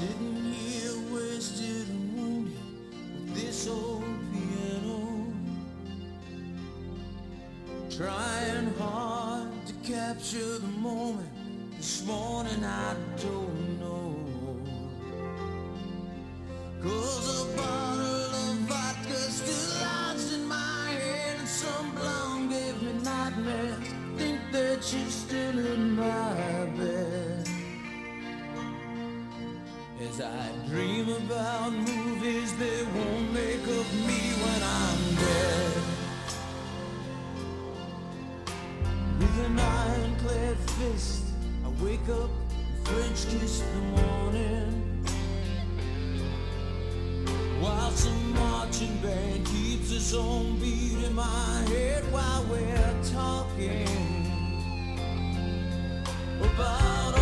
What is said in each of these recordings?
Sitting here wasted and wounded with this old piano. Trying hard to capture the moment. This morning I don't know. Cause a bottle of vodka still lies in my head And some blonde gave me nightmares Think that you're still in my As I dream about movies they won't make of me when I'm dead. With an ironclad fist, I wake up and French kiss the morning. While some marching band keeps its own beat in my head while we're talking about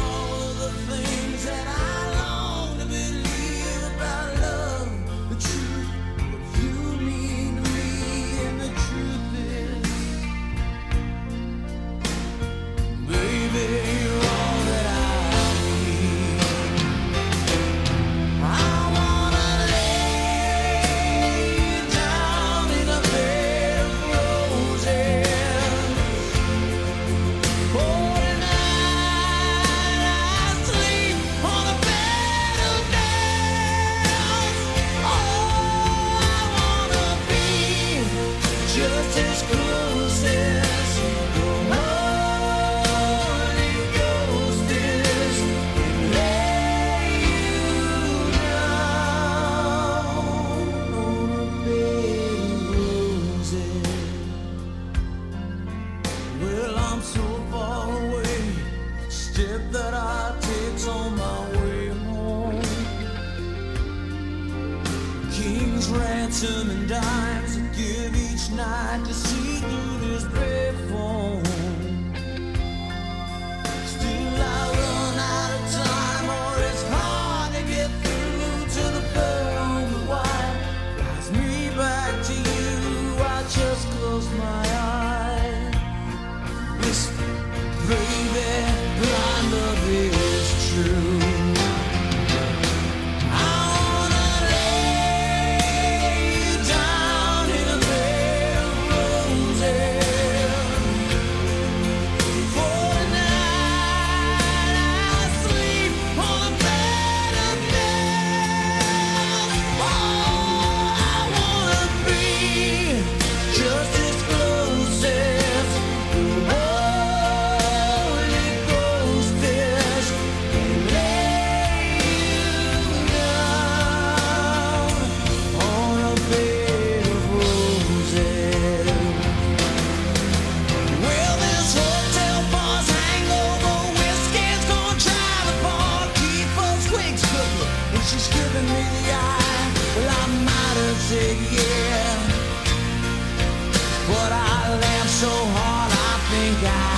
So far away. Step that I take's on my way home. King's ransom and dimes I but I laughed so hard I think I'd